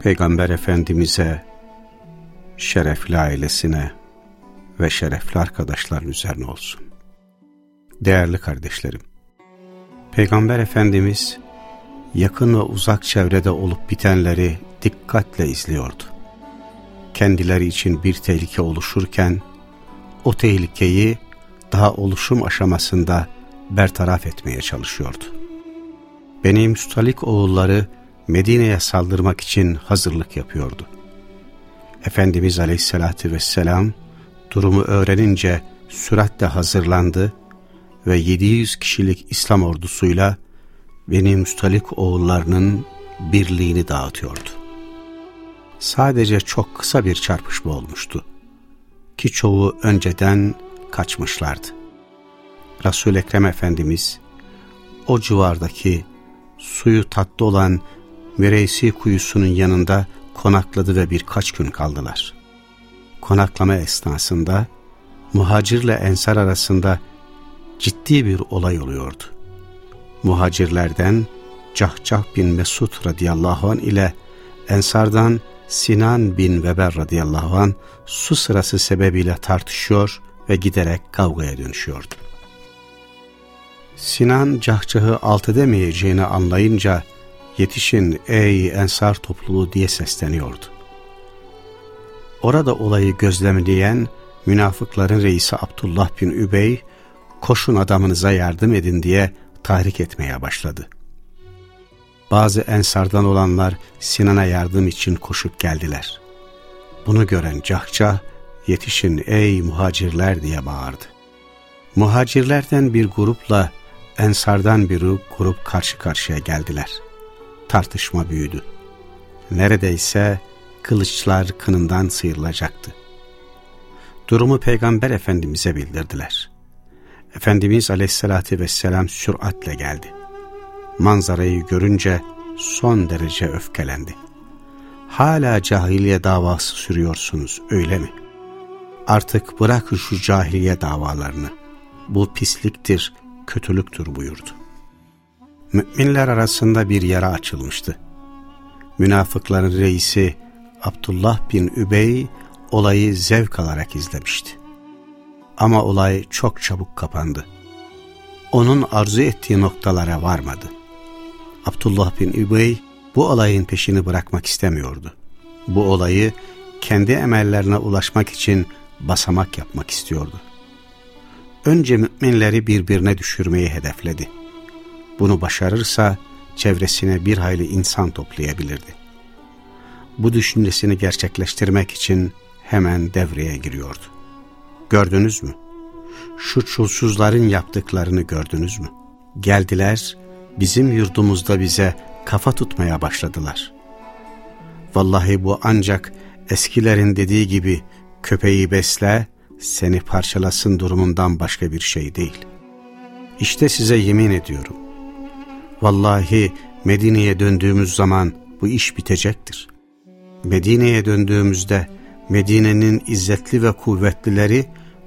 Peygamber Efendimiz'e, şerefli ailesine ve şerefli arkadaşların üzerine olsun. Değerli kardeşlerim, Peygamber Efendimiz yakın ve uzak çevrede olup bitenleri dikkatle izliyordu. Kendileri için bir tehlike oluşurken, o tehlikeyi daha oluşum aşamasında bertaraf etmeye çalışıyordu. Beni Müstalik oğulları Medine'ye saldırmak için hazırlık yapıyordu. Efendimiz Aleyhisselatü Vesselam durumu öğrenince süratle hazırlandı ve 700 kişilik İslam ordusuyla Beni Müstalik oğullarının birliğini dağıtıyordu. Sadece çok kısa bir çarpışma olmuştu ki çoğu önceden kaçmışlardı. Resul-i Ekrem Efendimiz o civardaki suyu tatlı olan Müreysi kuyusunun yanında konakladı ve birkaç gün kaldılar. Konaklama esnasında muhacirle ensar arasında ciddi bir olay oluyordu. Muhacirlerden Cahcah bin Mesud radıyallahu an ile ensardan Sinan bin Weber radıyallahu an su sırası sebebiyle tartışıyor ve giderek kavgaya dönüşüyordu. Sinan Cahcah'ı alt edemeyeceğini anlayınca yetişin ey ensar topluluğu diye sesleniyordu. Orada olayı gözlemleyen münafıkların reisi Abdullah bin Übey, koşun adamınıza yardım edin diye tahrik etmeye başladı. Bazı ensardan olanlar Sinan'a yardım için koşup geldiler. Bunu gören Cahcah, yetişin ey muhacirler diye bağırdı. Muhacirlerden bir grupla ensardan bir grup karşı karşıya geldiler. Tartışma büyüdü. Neredeyse kılıçlar kınından sıyrılacaktı. Durumu Peygamber Efendimiz'e bildirdiler. Efendimiz Aleyhisselatü Vesselam süratle geldi. Manzarayı görünce son derece öfkelendi. Hala cahiliye davası sürüyorsunuz öyle mi? Artık bırakın şu cahiliye davalarını. Bu pisliktir, kötülüktür buyurdu. Müminler arasında bir yara açılmıştı. Münafıkların reisi Abdullah bin Übey olayı zevk alarak izlemişti. Ama olay çok çabuk kapandı. Onun arzu ettiği noktalara varmadı. Abdullah bin Übey bu olayın peşini bırakmak istemiyordu. Bu olayı kendi emellerine ulaşmak için basamak yapmak istiyordu önce müminleri birbirine düşürmeyi hedefledi. Bunu başarırsa çevresine bir hayli insan toplayabilirdi. Bu düşüncesini gerçekleştirmek için hemen devreye giriyordu. Gördünüz mü? Şu çulsuzların yaptıklarını gördünüz mü? Geldiler, bizim yurdumuzda bize kafa tutmaya başladılar. Vallahi bu ancak eskilerin dediği gibi köpeği besle, seni parçalasın durumundan başka bir şey değil. İşte size yemin ediyorum. Vallahi Medine'ye döndüğümüz zaman bu iş bitecektir. Medine'ye döndüğümüzde Medine'nin izzetli ve kuvvetlileri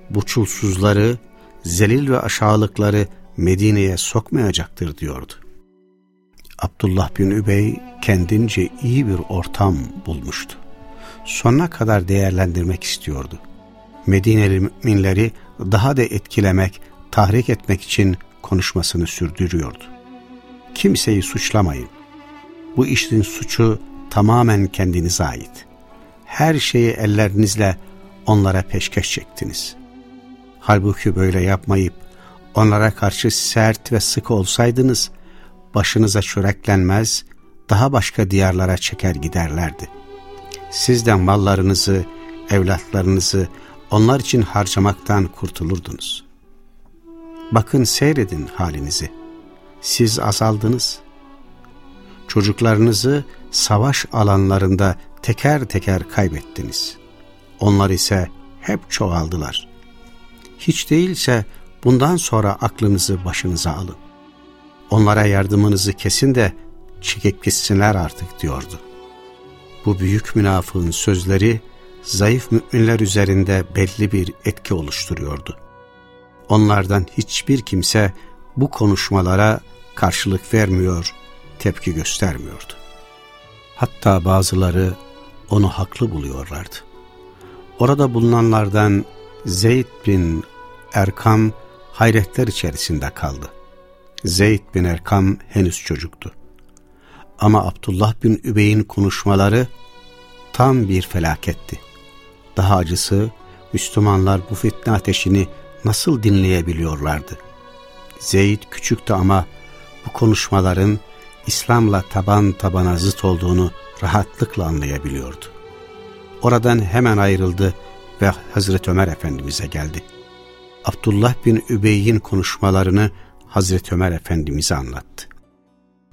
bu çulsuzları, zelil ve aşağılıkları Medine'ye sokmayacaktır diyordu. Abdullah bin Übey kendince iyi bir ortam bulmuştu. Sonuna kadar değerlendirmek istiyordu. Medineli müminleri daha da etkilemek, tahrik etmek için konuşmasını sürdürüyordu. Kimseyi suçlamayın. Bu işin suçu tamamen kendinize ait. Her şeyi ellerinizle onlara peşkeş çektiniz. Halbuki böyle yapmayıp onlara karşı sert ve sıkı olsaydınız, başınıza çöreklenmez, daha başka diyarlara çeker giderlerdi. Siz de mallarınızı, evlatlarınızı, onlar için harcamaktan kurtulurdunuz. Bakın seyredin halinizi. Siz azaldınız. Çocuklarınızı savaş alanlarında teker teker kaybettiniz. Onlar ise hep çoğaldılar. Hiç değilse bundan sonra aklınızı başınıza alın. Onlara yardımınızı kesin de çekip gitsinler artık diyordu. Bu büyük münafığın sözleri zayıf müminler üzerinde belli bir etki oluşturuyordu. Onlardan hiçbir kimse bu konuşmalara karşılık vermiyor, tepki göstermiyordu. Hatta bazıları onu haklı buluyorlardı. Orada bulunanlardan Zeyd bin Erkam hayretler içerisinde kaldı. Zeyd bin Erkam henüz çocuktu. Ama Abdullah bin Übey'in konuşmaları tam bir felaketti. Daha acısı Müslümanlar bu fitne ateşini nasıl dinleyebiliyorlardı? Zeyd küçüktü ama bu konuşmaların İslam'la taban tabana zıt olduğunu rahatlıkla anlayabiliyordu. Oradan hemen ayrıldı ve Hazreti Ömer Efendimiz'e geldi. Abdullah bin Übey'in konuşmalarını Hazreti Ömer Efendimiz'e anlattı.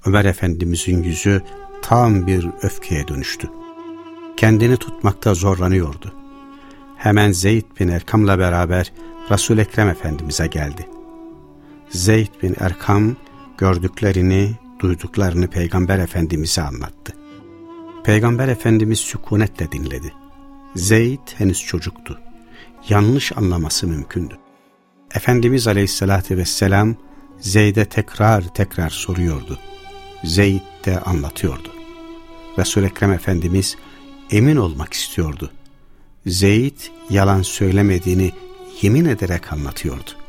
Ömer Efendimiz'in yüzü tam bir öfkeye dönüştü. Kendini tutmakta zorlanıyordu. Hemen Zeyd bin Erkam'la beraber Resul Ekrem Efendimiz'e geldi. Zeyd bin Erkam gördüklerini, duyduklarını Peygamber Efendimiz'e anlattı. Peygamber Efendimiz sükunetle dinledi. Zeyd henüz çocuktu. Yanlış anlaması mümkündü. Efendimiz Aleyhisselatü Vesselam Zeyd'e tekrar tekrar soruyordu. Zeyd de anlatıyordu. Resul Ekrem Efendimiz emin olmak istiyordu. Zeyd yalan söylemediğini yemin ederek anlatıyordu.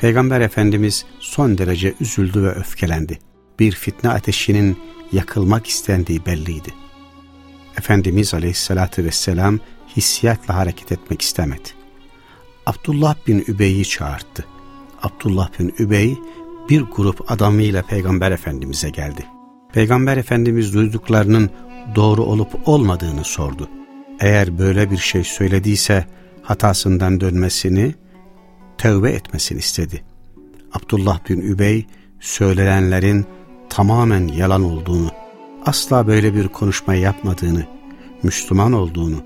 Peygamber Efendimiz son derece üzüldü ve öfkelendi. Bir fitne ateşinin yakılmak istendiği belliydi. Efendimiz Aleyhisselatü Vesselam hissiyatla hareket etmek istemedi. Abdullah bin Übey'i çağırdı. Abdullah bin Übey bir grup adamıyla Peygamber Efendimiz'e geldi. Peygamber Efendimiz duyduklarının doğru olup olmadığını sordu. Eğer böyle bir şey söylediyse hatasından dönmesini, tövbe etmesini istedi. Abdullah bin Übey söylenenlerin tamamen yalan olduğunu, asla böyle bir konuşma yapmadığını, Müslüman olduğunu,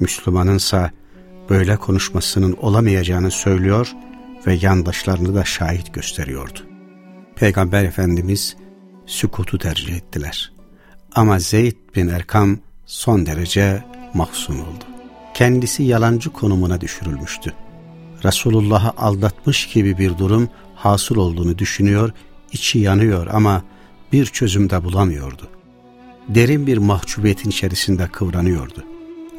Müslümanınsa böyle konuşmasının olamayacağını söylüyor ve yandaşlarını da şahit gösteriyordu. Peygamber Efendimiz sükutu tercih ettiler. Ama Zeyd bin Erkam son derece mahzun oldu. Kendisi yalancı konumuna düşürülmüştü. Resulullah'ı aldatmış gibi bir durum hasıl olduğunu düşünüyor, içi yanıyor ama bir çözüm de bulamıyordu. Derin bir mahcubiyetin içerisinde kıvranıyordu.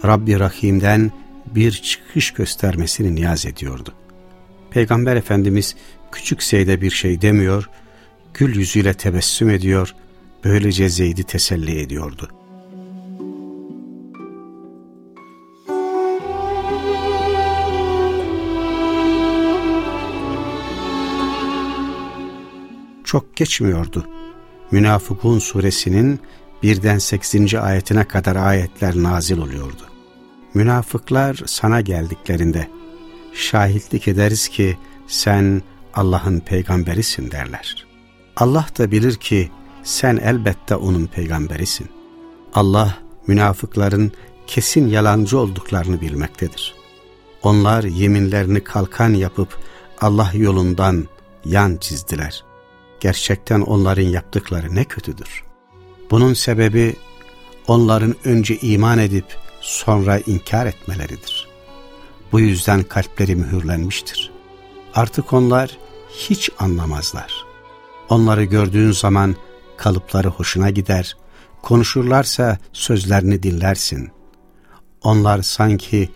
Rabbi Rahim'den bir çıkış göstermesini niyaz ediyordu. Peygamber Efendimiz küçük Zeyd'e bir şey demiyor, gül yüzüyle tebessüm ediyor, böylece Zeyd'i teselli ediyordu. Çok geçmiyordu. Münafıkun suresinin birden 8. ayetine kadar ayetler nazil oluyordu. Münafıklar sana geldiklerinde şahitlik ederiz ki sen Allah'ın peygamberisin derler. Allah da bilir ki sen elbette onun peygamberisin. Allah münafıkların kesin yalancı olduklarını bilmektedir. Onlar yeminlerini kalkan yapıp Allah yolundan yan çizdiler. Gerçekten onların yaptıkları ne kötüdür. Bunun sebebi onların önce iman edip sonra inkar etmeleridir. Bu yüzden kalpleri mühürlenmiştir. Artık onlar hiç anlamazlar. Onları gördüğün zaman kalıpları hoşuna gider, konuşurlarsa sözlerini dinlersin. Onlar sanki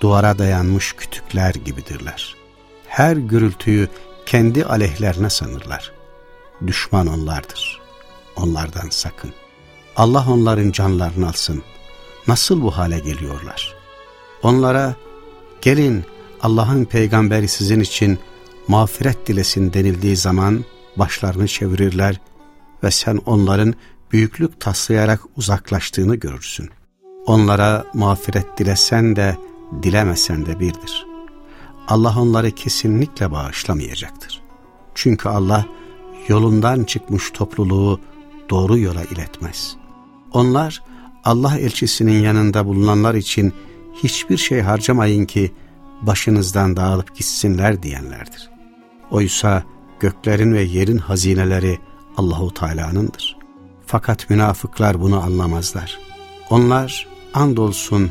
duvara dayanmış kütükler gibidirler. Her gürültüyü kendi aleyhlerine sanırlar. Düşman onlardır. Onlardan sakın. Allah onların canlarını alsın. Nasıl bu hale geliyorlar? Onlara gelin Allah'ın peygamberi sizin için mağfiret dilesin denildiği zaman başlarını çevirirler ve sen onların büyüklük taslayarak uzaklaştığını görürsün. Onlara mağfiret dilesen de dilemesen de birdir. Allah onları kesinlikle bağışlamayacaktır. Çünkü Allah yolundan çıkmış topluluğu doğru yola iletmez. Onlar Allah elçisinin yanında bulunanlar için hiçbir şey harcamayın ki başınızdan dağılıp gitsinler diyenlerdir. Oysa göklerin ve yerin hazineleri Allahu Teala'nındır. Fakat münafıklar bunu anlamazlar. Onlar andolsun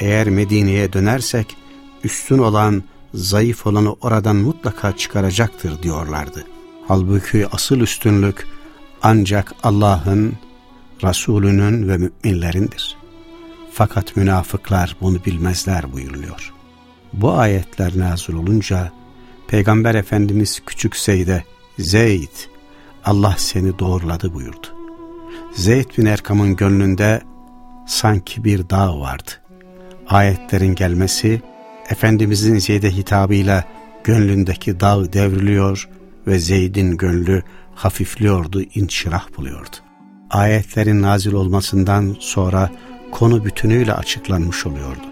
eğer Medine'ye dönersek üstün olan zayıf olanı oradan mutlaka çıkaracaktır diyorlardı. Halbuki asıl üstünlük ancak Allah'ın, Resulünün ve müminlerindir. Fakat münafıklar bunu bilmezler buyuruluyor. Bu ayetler nazil olunca Peygamber Efendimiz küçük Zeyd'e Zeyd Allah seni doğruladı buyurdu. Zeyd bin Erkam'ın gönlünde sanki bir dağ vardı. Ayetlerin gelmesi Efendimizin Zeyd'e hitabıyla gönlündeki dağ devriliyor ve Zeyd'in gönlü hafifliyordu, inşirah buluyordu. Ayetlerin nazil olmasından sonra konu bütünüyle açıklanmış oluyordu.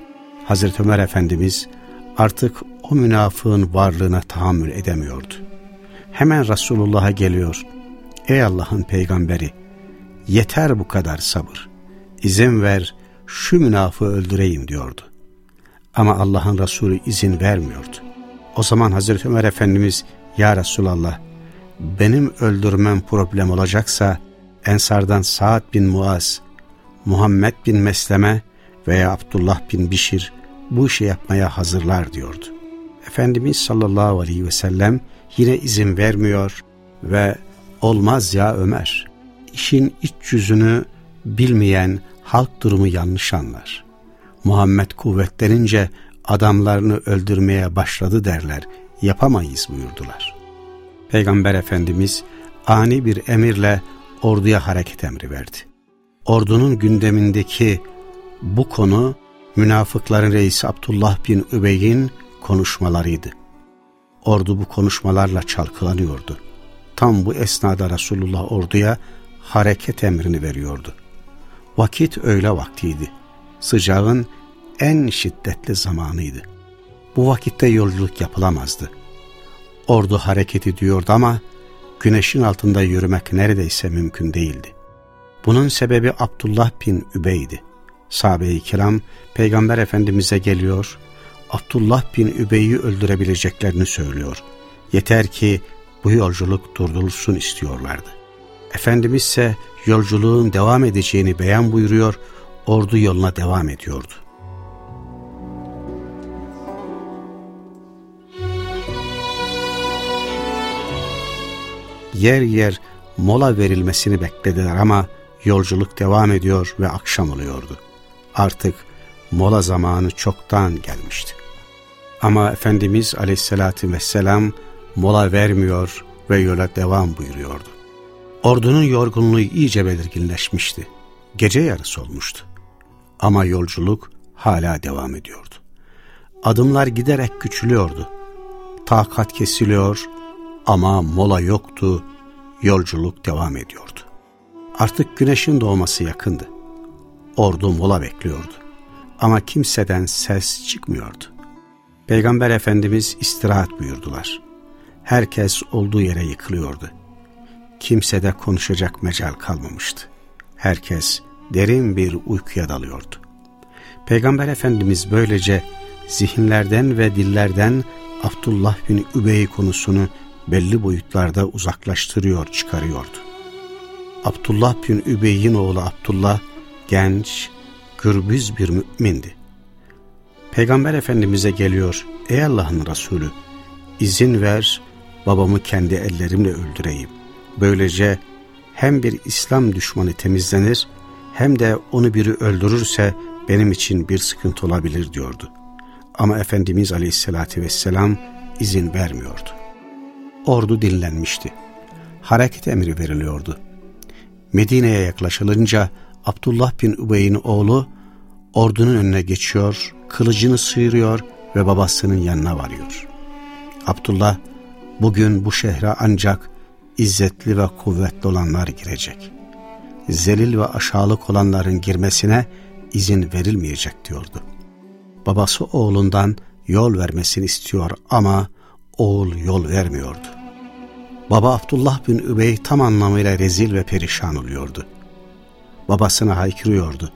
Hazreti Ömer Efendimiz artık o münafığın varlığına tahammül edemiyordu. Hemen Resulullah'a geliyor. Ey Allah'ın peygamberi yeter bu kadar sabır. İzin ver şu münafığı öldüreyim diyordu. Ama Allah'ın Resulü izin vermiyordu. O zaman Hazreti Ömer Efendimiz Ya Resulallah benim öldürmem problem olacaksa Ensardan Sa'd bin Muaz, Muhammed bin Mesleme veya Abdullah bin Bişir bu işi yapmaya hazırlar diyordu. Efendimiz sallallahu aleyhi ve sellem yine izin vermiyor ve olmaz ya Ömer. İşin iç yüzünü bilmeyen halk durumu yanlış anlar. Muhammed kuvvetlenince adamlarını öldürmeye başladı derler, yapamayız buyurdular. Peygamber Efendimiz ani bir emirle orduya hareket emri verdi. Ordunun gündemindeki bu konu münafıkların reisi Abdullah bin Übey'in konuşmalarıydı. Ordu bu konuşmalarla çalkalanıyordu. Tam bu esnada Resulullah orduya hareket emrini veriyordu. Vakit öğle vaktiydi. Sıcağın en şiddetli zamanıydı. Bu vakitte yolculuk yapılamazdı. Ordu hareket ediyordu ama güneşin altında yürümek neredeyse mümkün değildi. Bunun sebebi Abdullah bin Übey'di. Sahabe-i kiram Peygamber Efendimiz'e geliyor, Abdullah bin Übey'i öldürebileceklerini söylüyor. Yeter ki bu yolculuk durdurulsun istiyorlardı. Efendimiz ise yolculuğun devam edeceğini beyan buyuruyor, ordu yoluna devam ediyordu. Yer yer mola verilmesini beklediler ama yolculuk devam ediyor ve akşam oluyordu. Artık mola zamanı çoktan gelmişti. Ama Efendimiz aleyhissalatü vesselam mola vermiyor ve yola devam buyuruyordu. Ordunun yorgunluğu iyice belirginleşmişti. Gece yarısı olmuştu. Ama yolculuk hala devam ediyordu. Adımlar giderek küçülüyordu. Takat kesiliyor ama mola yoktu, yolculuk devam ediyordu. Artık güneşin doğması yakındı. Ordu mola bekliyordu. Ama kimseden ses çıkmıyordu. Peygamber Efendimiz istirahat buyurdular. Herkes olduğu yere yıkılıyordu. Kimsede konuşacak mecal kalmamıştı. Herkes derin bir uykuya dalıyordu. Peygamber Efendimiz böylece zihinlerden ve dillerden Abdullah bin Übey konusunu belli boyutlarda uzaklaştırıyor, çıkarıyordu. Abdullah bin Übey'in oğlu Abdullah genç, gürbüz bir mümindi. Peygamber Efendimiz'e geliyor, ey Allah'ın Resulü izin ver babamı kendi ellerimle öldüreyim. Böylece hem bir İslam düşmanı temizlenir hem de onu biri öldürürse benim için bir sıkıntı olabilir diyordu. Ama Efendimiz Aleyhisselatü Vesselam izin vermiyordu. Ordu dinlenmişti. Hareket emri veriliyordu. Medine'ye yaklaşılınca Abdullah bin Übey'in oğlu ordunun önüne geçiyor, kılıcını sıyırıyor ve babasının yanına varıyor. Abdullah bugün bu şehre ancak izzetli ve kuvvetli olanlar girecek. Zelil ve aşağılık olanların girmesine izin verilmeyecek diyordu. Babası oğlundan yol vermesini istiyor ama oğul yol vermiyordu. Baba Abdullah bin Übey tam anlamıyla rezil ve perişan oluyordu. Babasına haykırıyordu.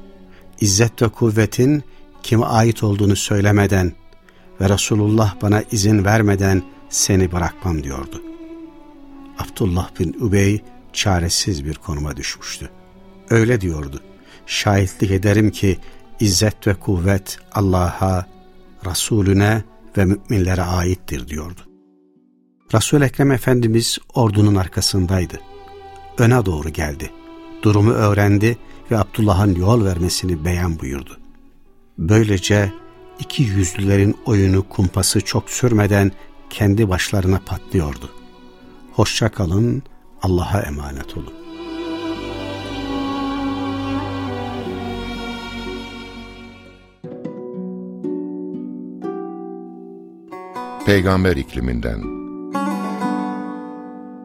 İzzet ve kuvvetin kime ait olduğunu söylemeden ve Resulullah bana izin vermeden seni bırakmam diyordu. Abdullah bin Übey çaresiz bir konuma düşmüştü. Öyle diyordu. Şahitlik ederim ki izzet ve kuvvet Allah'a, Resulüne ve müminlere aittir diyordu. Resul Ekrem Efendimiz ordunun arkasındaydı. Öne doğru geldi. Durumu öğrendi ve Abdullah'ın yol vermesini beyan buyurdu. Böylece iki yüzlülerin oyunu kumpası çok sürmeden kendi başlarına patlıyordu. Hoşça kalın, Allah'a emanet olun. Peygamber ikliminden